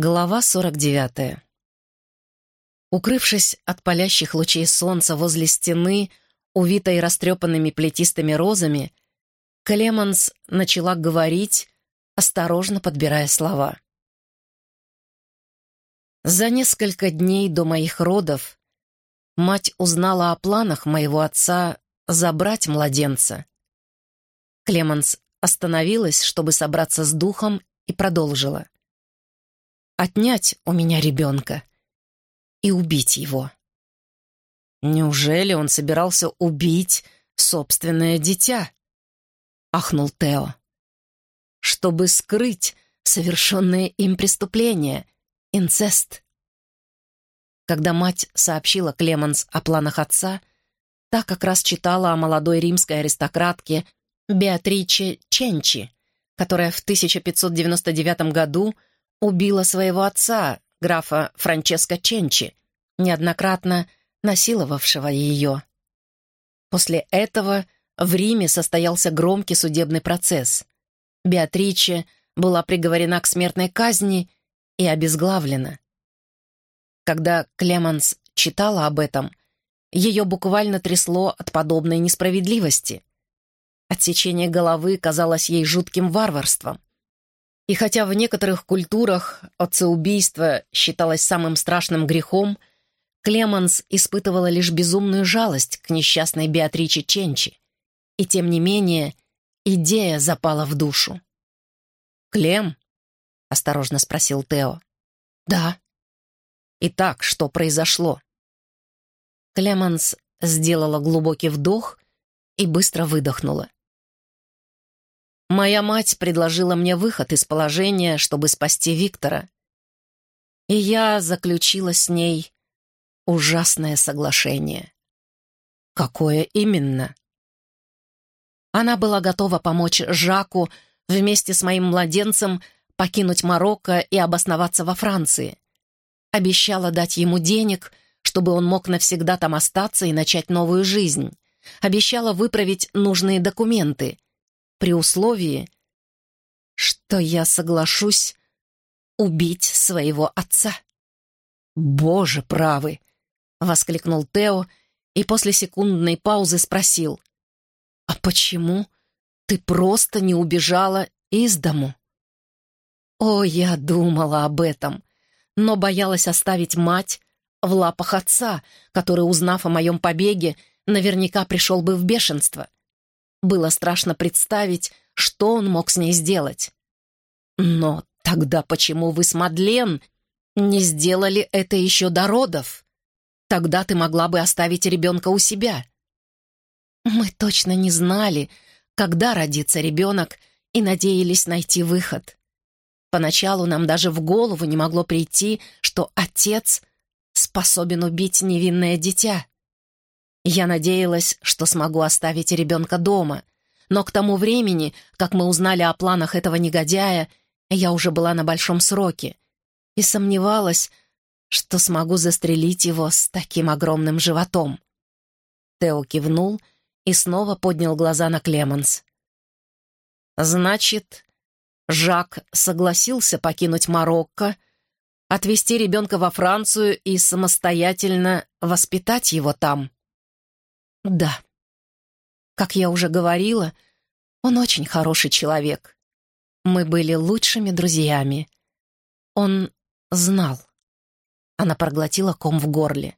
Глава 49. Укрывшись от палящих лучей солнца возле стены, увитой растрепанными плетистыми розами, Клеманс начала говорить, осторожно подбирая слова. За несколько дней до моих родов мать узнала о планах моего отца забрать младенца. Клеманс остановилась, чтобы собраться с духом, и продолжила. «Отнять у меня ребенка и убить его». «Неужели он собирался убить собственное дитя?» — ахнул Тео. «Чтобы скрыть совершенное им преступление, инцест». Когда мать сообщила Клеманс о планах отца, та как раз читала о молодой римской аристократке Беатриче Ченчи, которая в 1599 году убила своего отца, графа Франческо Ченчи, неоднократно насиловавшего ее. После этого в Риме состоялся громкий судебный процесс. Беатриче была приговорена к смертной казни и обезглавлена. Когда Клеманс читала об этом, ее буквально трясло от подобной несправедливости. Отсечение головы казалось ей жутким варварством. И хотя в некоторых культурах отцеубийство считалось самым страшным грехом, Клеманс испытывала лишь безумную жалость к несчастной Беатриче Ченчи. И тем не менее, идея запала в душу. «Клем?» — осторожно спросил Тео. «Да». «Итак, что произошло?» Клеманс сделала глубокий вдох и быстро выдохнула. Моя мать предложила мне выход из положения, чтобы спасти Виктора. И я заключила с ней ужасное соглашение. Какое именно? Она была готова помочь Жаку вместе с моим младенцем покинуть Марокко и обосноваться во Франции. Обещала дать ему денег, чтобы он мог навсегда там остаться и начать новую жизнь. Обещала выправить нужные документы — при условии, что я соглашусь убить своего отца. «Боже правый!» — воскликнул Тео и после секундной паузы спросил. «А почему ты просто не убежала из дому?» О, я думала об этом, но боялась оставить мать в лапах отца, который, узнав о моем побеге, наверняка пришел бы в бешенство. Было страшно представить, что он мог с ней сделать. Но тогда почему вы с Мадлен не сделали это еще до родов? Тогда ты могла бы оставить ребенка у себя. Мы точно не знали, когда родится ребенок, и надеялись найти выход. Поначалу нам даже в голову не могло прийти, что отец способен убить невинное дитя. Я надеялась, что смогу оставить ребенка дома, но к тому времени, как мы узнали о планах этого негодяя, я уже была на большом сроке и сомневалась, что смогу застрелить его с таким огромным животом. Тео кивнул и снова поднял глаза на Клеменс. «Значит, Жак согласился покинуть Марокко, отвезти ребенка во Францию и самостоятельно воспитать его там?» Да. Как я уже говорила, он очень хороший человек. Мы были лучшими друзьями. Он знал. Она проглотила ком в горле.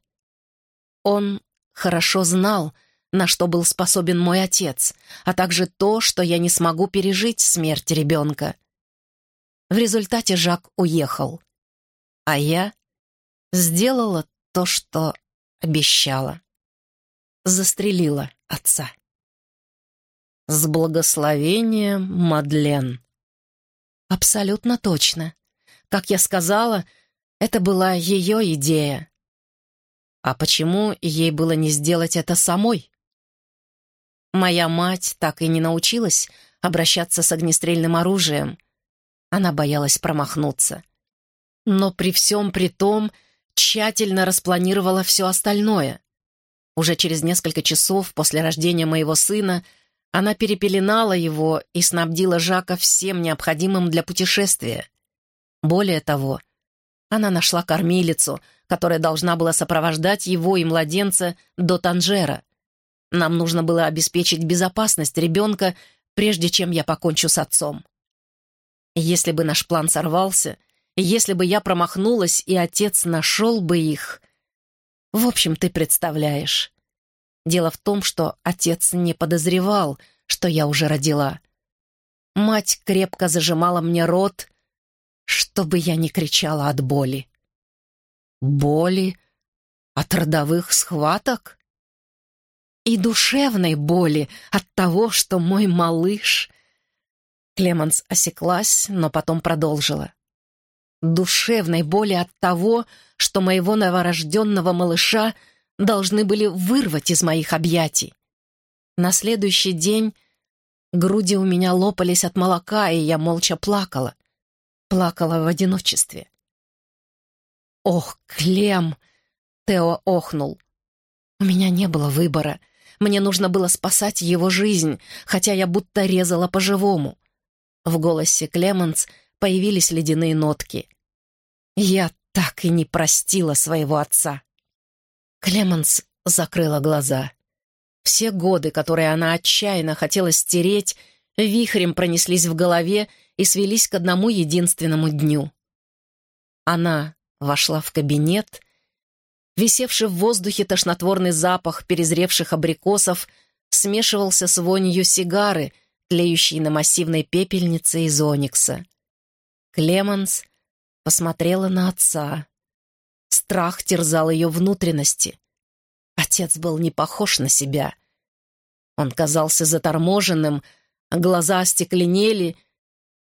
Он хорошо знал, на что был способен мой отец, а также то, что я не смогу пережить смерть ребенка. В результате Жак уехал, а я сделала то, что обещала застрелила отца. С благословением Мадлен. Абсолютно точно. Как я сказала, это была ее идея. А почему ей было не сделать это самой? Моя мать так и не научилась обращаться с огнестрельным оружием. Она боялась промахнуться. Но при всем при том тщательно распланировала все остальное. Уже через несколько часов после рождения моего сына она перепеленала его и снабдила Жака всем необходимым для путешествия. Более того, Она нашла кормилицу, которая должна была сопровождать его и младенца до Танжера. Нам нужно было обеспечить безопасность ребенка, прежде чем я покончу с отцом. Если бы наш план сорвался, если бы я промахнулась, и отец нашел бы их... В общем, ты представляешь. Дело в том, что отец не подозревал, что я уже родила. Мать крепко зажимала мне рот, чтобы я не кричала от боли. Боли? От родовых схваток? И душевной боли от того, что мой малыш... Клеменс осеклась, но потом продолжила. Душевной боли от того, что моего новорожденного малыша должны были вырвать из моих объятий. На следующий день груди у меня лопались от молока, и я молча плакала. Плакала в одиночестве. «Ох, Клем!» — Тео охнул. «У меня не было выбора. Мне нужно было спасать его жизнь, хотя я будто резала по-живому». В голосе Клеменс появились ледяные нотки. «Я так и не простила своего отца». Клеменс закрыла глаза. Все годы, которые она отчаянно хотела стереть, вихрем пронеслись в голове и свелись к одному единственному дню. Она вошла в кабинет. Висевший в воздухе тошнотворный запах перезревших абрикосов смешивался с вонью сигары, тлеющей на массивной пепельнице из оникса. Клеменс посмотрела на отца. Страх терзал ее внутренности. Отец был не похож на себя. Он казался заторможенным, глаза остекленели,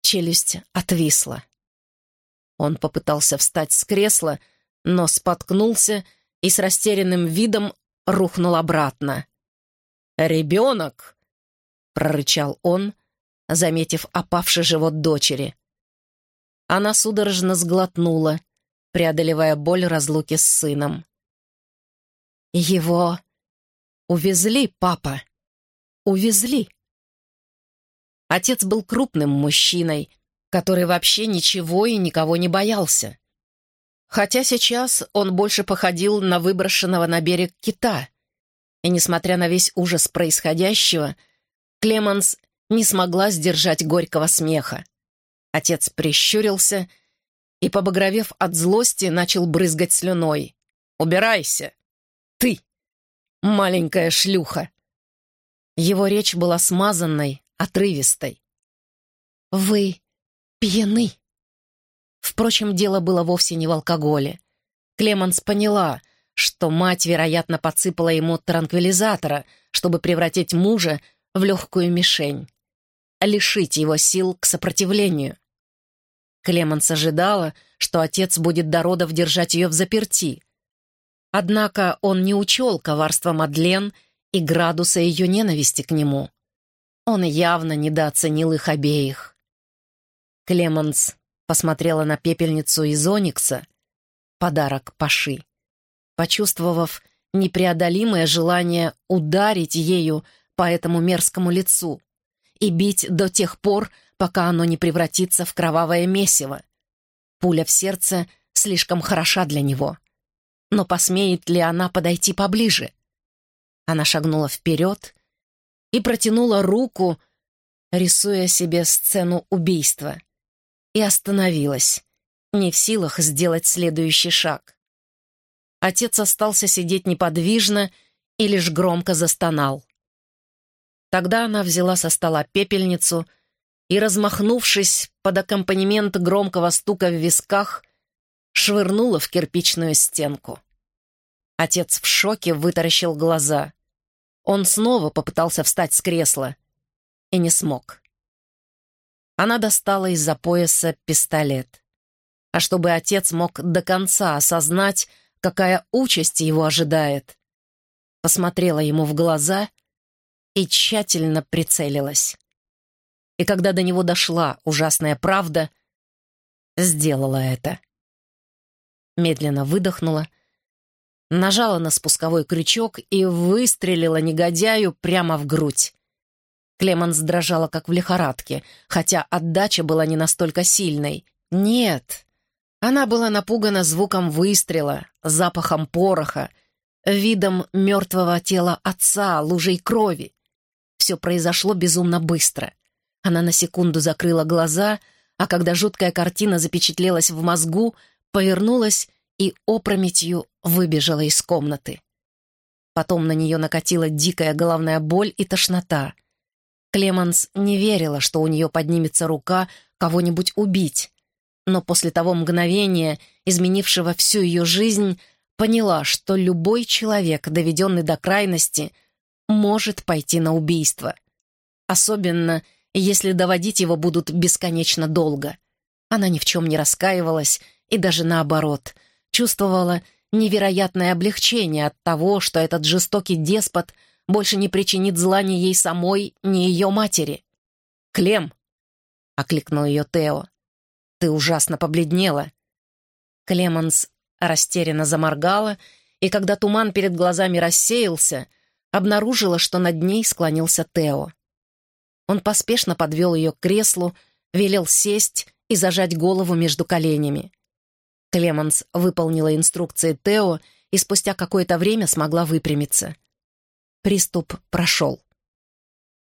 челюсть отвисла. Он попытался встать с кресла, но споткнулся и с растерянным видом рухнул обратно. «Ребенок!» — прорычал он, заметив опавший живот дочери. Она судорожно сглотнула, преодолевая боль разлуки с сыном. «Его увезли, папа, увезли». Отец был крупным мужчиной, который вообще ничего и никого не боялся. Хотя сейчас он больше походил на выброшенного на берег кита. И, несмотря на весь ужас происходящего, Клеманс не смогла сдержать горького смеха. Отец прищурился и, побагровев от злости, начал брызгать слюной. «Убирайся! Ты, маленькая шлюха!» Его речь была смазанной, отрывистой. «Вы пьяны. Впрочем, дело было вовсе не в алкоголе. Клеманс поняла, что мать, вероятно, подсыпала ему транквилизатора, чтобы превратить мужа в легкую мишень, лишить его сил к сопротивлению. Клеманс ожидала, что отец будет до родов держать ее в заперти. Однако он не учел коварства Мадлен и градуса ее ненависти к нему. Он явно недооценил их обеих. Клеменс посмотрела на пепельницу из оникса, подарок Паши, почувствовав непреодолимое желание ударить ею по этому мерзкому лицу и бить до тех пор, пока оно не превратится в кровавое месиво. Пуля в сердце слишком хороша для него. Но посмеет ли она подойти поближе? Она шагнула вперед и протянула руку, рисуя себе сцену убийства и остановилась, не в силах сделать следующий шаг. Отец остался сидеть неподвижно и лишь громко застонал. Тогда она взяла со стола пепельницу и, размахнувшись под аккомпанемент громкого стука в висках, швырнула в кирпичную стенку. Отец в шоке вытаращил глаза. Он снова попытался встать с кресла и не смог. Она достала из-за пояса пистолет. А чтобы отец мог до конца осознать, какая участь его ожидает, посмотрела ему в глаза и тщательно прицелилась. И когда до него дошла ужасная правда, сделала это. Медленно выдохнула, нажала на спусковой крючок и выстрелила негодяю прямо в грудь. Клеманс дрожала, как в лихорадке, хотя отдача была не настолько сильной. Нет, Она была напугана звуком выстрела, запахом пороха, видом мертвого тела отца, лужей крови. Все произошло безумно быстро. Она на секунду закрыла глаза, а когда жуткая картина запечатлелась в мозгу, повернулась и опрометью выбежала из комнаты. Потом на нее накатила дикая головная боль и тошнота. Клеманс не верила, что у нее поднимется рука кого-нибудь убить, но после того мгновения, изменившего всю ее жизнь, поняла, что любой человек, доведенный до крайности, может пойти на убийство. Особенно, если доводить его будут бесконечно долго. Она ни в чем не раскаивалась и даже наоборот, чувствовала невероятное облегчение от того, что этот жестокий деспот больше не причинит зла ни ей самой, ни ее матери. «Клем!» — окликнул ее Тео. «Ты ужасно побледнела». Клеманс растерянно заморгала, и когда туман перед глазами рассеялся, обнаружила, что над ней склонился Тео. Он поспешно подвел ее к креслу, велел сесть и зажать голову между коленями. Клеманс выполнила инструкции Тео и спустя какое-то время смогла выпрямиться. Приступ прошел.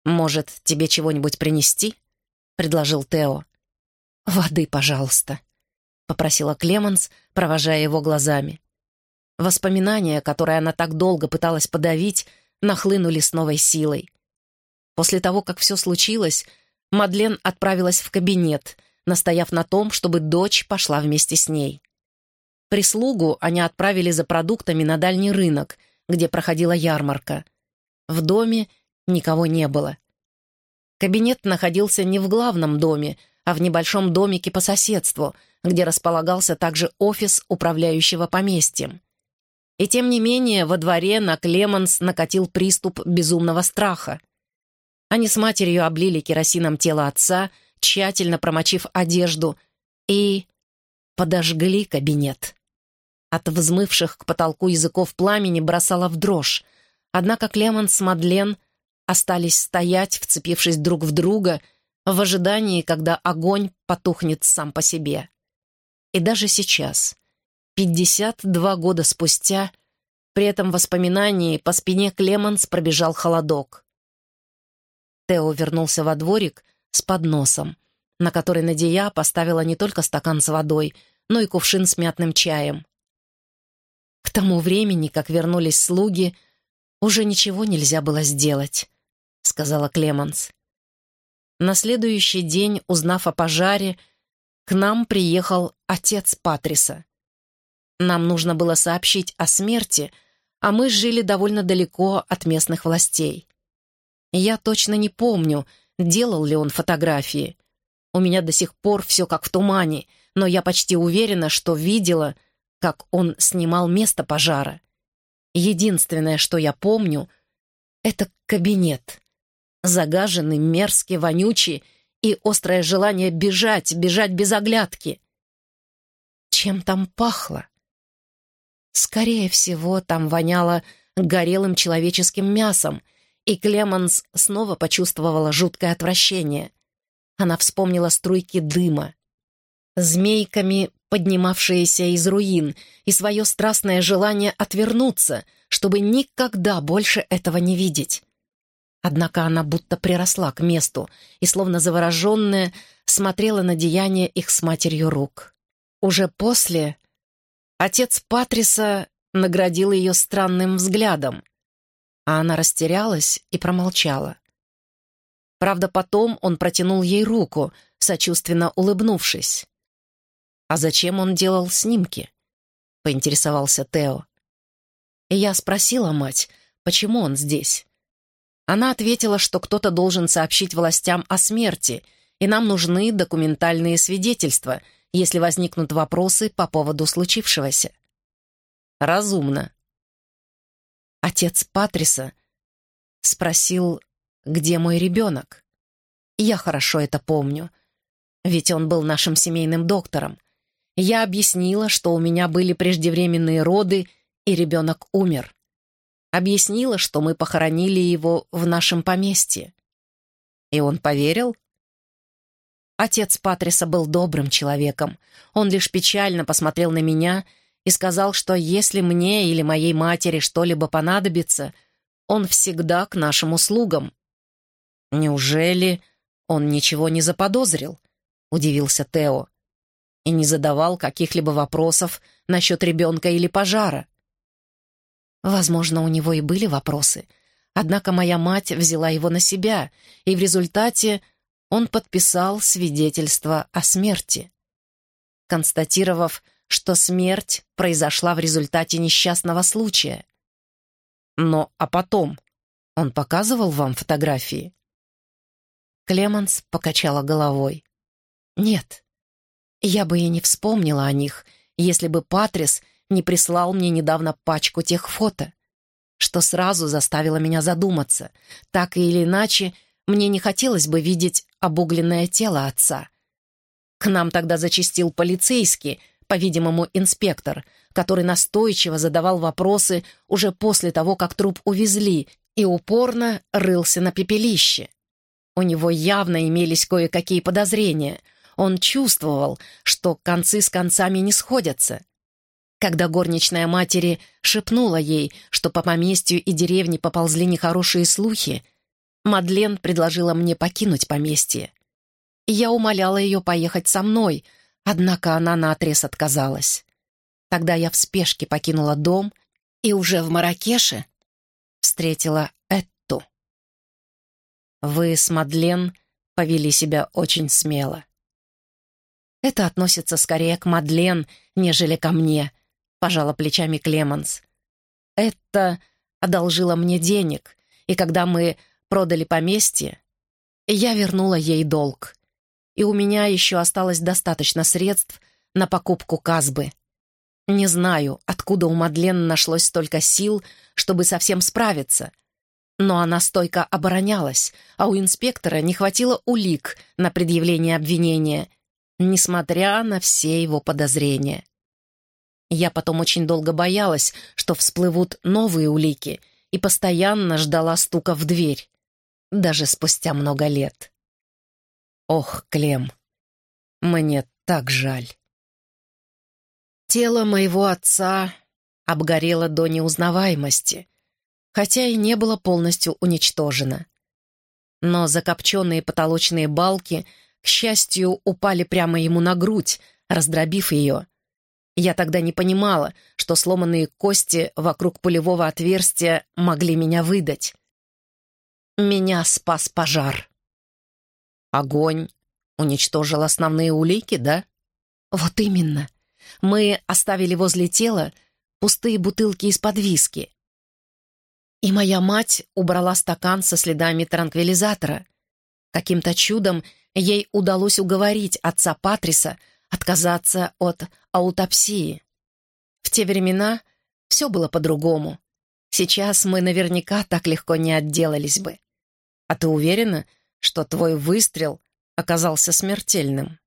«Может, тебе чего-нибудь принести?» — предложил Тео. «Воды, пожалуйста», — попросила Клеманс, провожая его глазами. Воспоминания, которые она так долго пыталась подавить, нахлынули с новой силой. После того, как все случилось, Мадлен отправилась в кабинет, настояв на том, чтобы дочь пошла вместе с ней. Прислугу они отправили за продуктами на дальний рынок, где проходила ярмарка. В доме никого не было. Кабинет находился не в главном доме, а в небольшом домике по соседству, где располагался также офис управляющего поместьем. И тем не менее во дворе на Клеманс накатил приступ безумного страха. Они с матерью облили керосином тело отца, тщательно промочив одежду, и подожгли кабинет. От взмывших к потолку языков пламени бросала в дрожь, однако Клеманс с Мадлен остались стоять, вцепившись друг в друга, в ожидании, когда огонь потухнет сам по себе. И даже сейчас, 52 года спустя, при этом воспоминании по спине Клеманс пробежал холодок. Тео вернулся во дворик с подносом, на который Надия поставила не только стакан с водой, но и кувшин с мятным чаем. К тому времени, как вернулись слуги, уже ничего нельзя было сделать, сказала Клеманс. На следующий день, узнав о пожаре, к нам приехал отец Патриса. Нам нужно было сообщить о смерти, а мы жили довольно далеко от местных властей. Я точно не помню, делал ли он фотографии. У меня до сих пор все как в тумане, но я почти уверена, что видела, как он снимал место пожара. Единственное, что я помню, это кабинет. Загаженный, мерзкий, вонючий и острое желание бежать, бежать без оглядки. Чем там пахло? Скорее всего, там воняло горелым человеческим мясом, и Клеманс снова почувствовала жуткое отвращение. Она вспомнила струйки дыма, змейками поднимавшиеся из руин, и свое страстное желание отвернуться, чтобы никогда больше этого не видеть. Однако она будто приросла к месту и, словно завороженная, смотрела на деяния их с матерью рук. Уже после отец Патриса наградил ее странным взглядом, а она растерялась и промолчала. Правда, потом он протянул ей руку, сочувственно улыбнувшись. «А зачем он делал снимки?» — поинтересовался Тео. И я спросила мать, почему он здесь. Она ответила, что кто-то должен сообщить властям о смерти, и нам нужны документальные свидетельства, если возникнут вопросы по поводу случившегося. Разумно. Отец Патриса спросил, где мой ребенок. Я хорошо это помню, ведь он был нашим семейным доктором. Я объяснила, что у меня были преждевременные роды, и ребенок умер объяснила, что мы похоронили его в нашем поместье. И он поверил? Отец Патриса был добрым человеком. Он лишь печально посмотрел на меня и сказал, что если мне или моей матери что-либо понадобится, он всегда к нашим услугам. «Неужели он ничего не заподозрил?» — удивился Тео. «И не задавал каких-либо вопросов насчет ребенка или пожара?» Возможно, у него и были вопросы, однако моя мать взяла его на себя, и в результате он подписал свидетельство о смерти. Констатировав, что смерть произошла в результате несчастного случая. Но а потом он показывал вам фотографии? Клеменс покачала головой. «Нет, я бы и не вспомнила о них, если бы Патрис не прислал мне недавно пачку тех фото, что сразу заставило меня задуматься. Так или иначе, мне не хотелось бы видеть обугленное тело отца. К нам тогда зачастил полицейский, по-видимому, инспектор, который настойчиво задавал вопросы уже после того, как труп увезли, и упорно рылся на пепелище. У него явно имелись кое-какие подозрения. Он чувствовал, что концы с концами не сходятся. Когда горничная матери шепнула ей, что по поместью и деревне поползли нехорошие слухи, Мадлен предложила мне покинуть поместье. Я умоляла ее поехать со мной, однако она наотрез отказалась. Тогда я в спешке покинула дом и уже в Маракеше встретила вы с Мадлен повели себя очень смело. Это относится скорее к Мадлен, нежели ко мне, пожала плечами Клеманс. Это одолжила мне денег, и когда мы продали поместье, я вернула ей долг. И у меня еще осталось достаточно средств на покупку казбы. Не знаю, откуда у Мадлен нашлось столько сил, чтобы совсем справиться — но она стойко оборонялась, а у инспектора не хватило улик на предъявление обвинения, несмотря на все его подозрения. Я потом очень долго боялась, что всплывут новые улики, и постоянно ждала стука в дверь, даже спустя много лет. Ох, Клем, мне так жаль. Тело моего отца обгорело до неузнаваемости — хотя и не было полностью уничтожено. Но закопченные потолочные балки, к счастью, упали прямо ему на грудь, раздробив ее. Я тогда не понимала, что сломанные кости вокруг пулевого отверстия могли меня выдать. Меня спас пожар. Огонь уничтожил основные улики, да? Вот именно. Мы оставили возле тела пустые бутылки из-под виски. И моя мать убрала стакан со следами транквилизатора. Каким-то чудом ей удалось уговорить отца Патриса отказаться от аутопсии. В те времена все было по-другому. Сейчас мы наверняка так легко не отделались бы. А ты уверена, что твой выстрел оказался смертельным?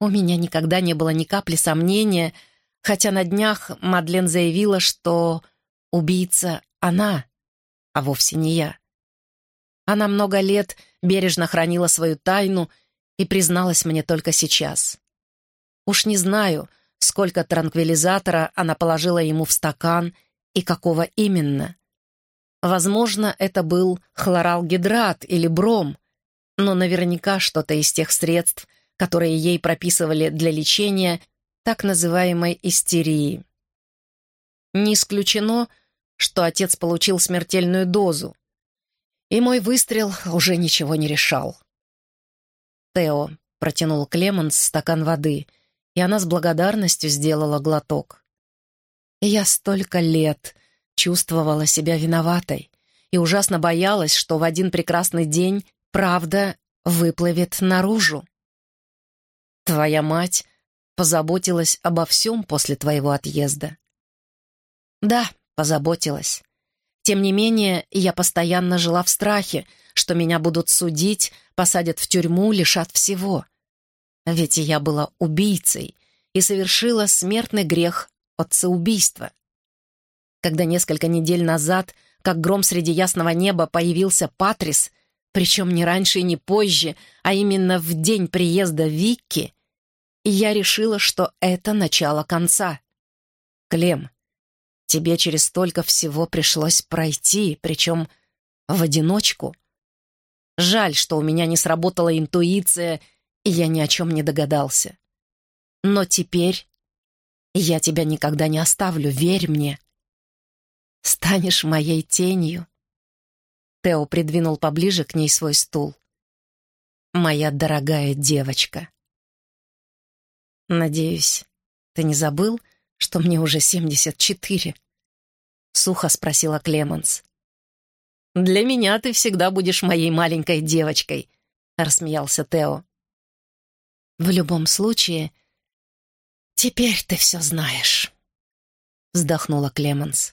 У меня никогда не было ни капли сомнения, хотя на днях Мадлен заявила, что убийца она, а вовсе не я. Она много лет бережно хранила свою тайну и призналась мне только сейчас. Уж не знаю, сколько транквилизатора она положила ему в стакан и какого именно. Возможно, это был хлоралгидрат или бром, но наверняка что-то из тех средств, которые ей прописывали для лечения так называемой истерии. Не исключено, что отец получил смертельную дозу, и мой выстрел уже ничего не решал. Тео протянул Клеменс стакан воды, и она с благодарностью сделала глоток. Я столько лет чувствовала себя виноватой и ужасно боялась, что в один прекрасный день правда выплывет наружу. Твоя мать позаботилась обо всем после твоего отъезда. Да, позаботилась. Тем не менее, я постоянно жила в страхе, что меня будут судить, посадят в тюрьму, лишат всего. Ведь я была убийцей и совершила смертный грех отцеубийства. Когда несколько недель назад, как гром среди ясного неба, появился Патрис, причем не раньше и не позже, а именно в день приезда Викки, и я решила, что это начало конца. Клем, тебе через столько всего пришлось пройти, причем в одиночку. Жаль, что у меня не сработала интуиция, и я ни о чем не догадался. Но теперь я тебя никогда не оставлю, верь мне. Станешь моей тенью. Тео придвинул поближе к ней свой стул. Моя дорогая девочка. Надеюсь, ты не забыл, что мне уже семьдесят четыре? Сухо спросила Клеменс. «Для меня ты всегда будешь моей маленькой девочкой», — рассмеялся Тео. «В любом случае, теперь ты все знаешь», — вздохнула Клеменс.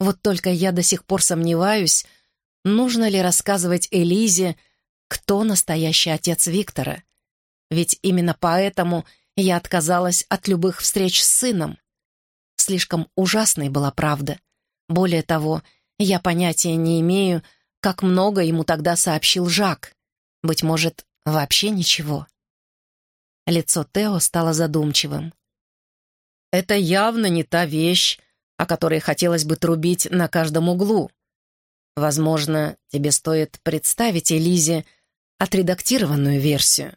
«Вот только я до сих пор сомневаюсь, нужно ли рассказывать Элизе, кто настоящий отец Виктора. Ведь именно поэтому я отказалась от любых встреч с сыном. Слишком ужасной была правда. Более того, я понятия не имею, как много ему тогда сообщил Жак. Быть может, вообще ничего. Лицо Тео стало задумчивым. «Это явно не та вещь, о которой хотелось бы трубить на каждом углу. Возможно, тебе стоит представить Элизе отредактированную версию».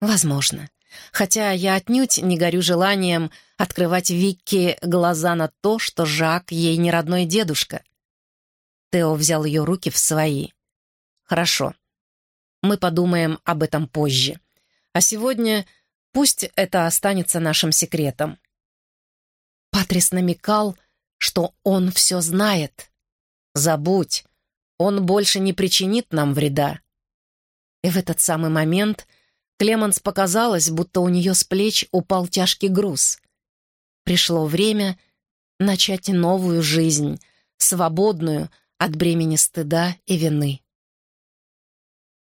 «Возможно. Хотя я отнюдь не горю желанием открывать Викке глаза на то, что Жак ей не родной дедушка. Тео взял ее руки в свои. «Хорошо. Мы подумаем об этом позже. А сегодня пусть это останется нашим секретом». Патрис намекал, что он все знает. «Забудь, он больше не причинит нам вреда». И в этот самый момент Клеманс показалось, будто у нее с плеч упал тяжкий груз. Пришло время начать новую жизнь, свободную от бремени стыда и вины.